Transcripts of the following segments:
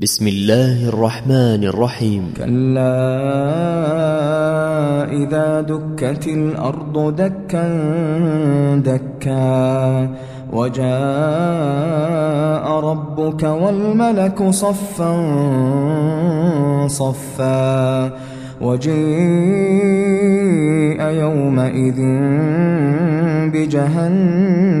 بسم الله الرحمن الرحيم. كلا إذا دكت الأرض دكا دكا وجاء ربك والملك صفا صفا وجيء يومئذ بجهنم.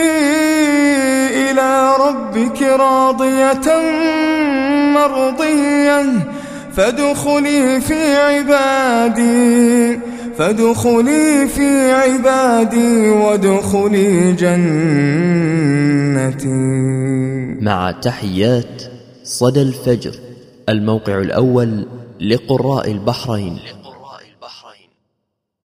ربك راضية مرضية فادخلي في عبادي فادخلي في عبادي وادخلي جنتي. مع تحيات صدى الفجر الموقع الأول لقراء البحرين.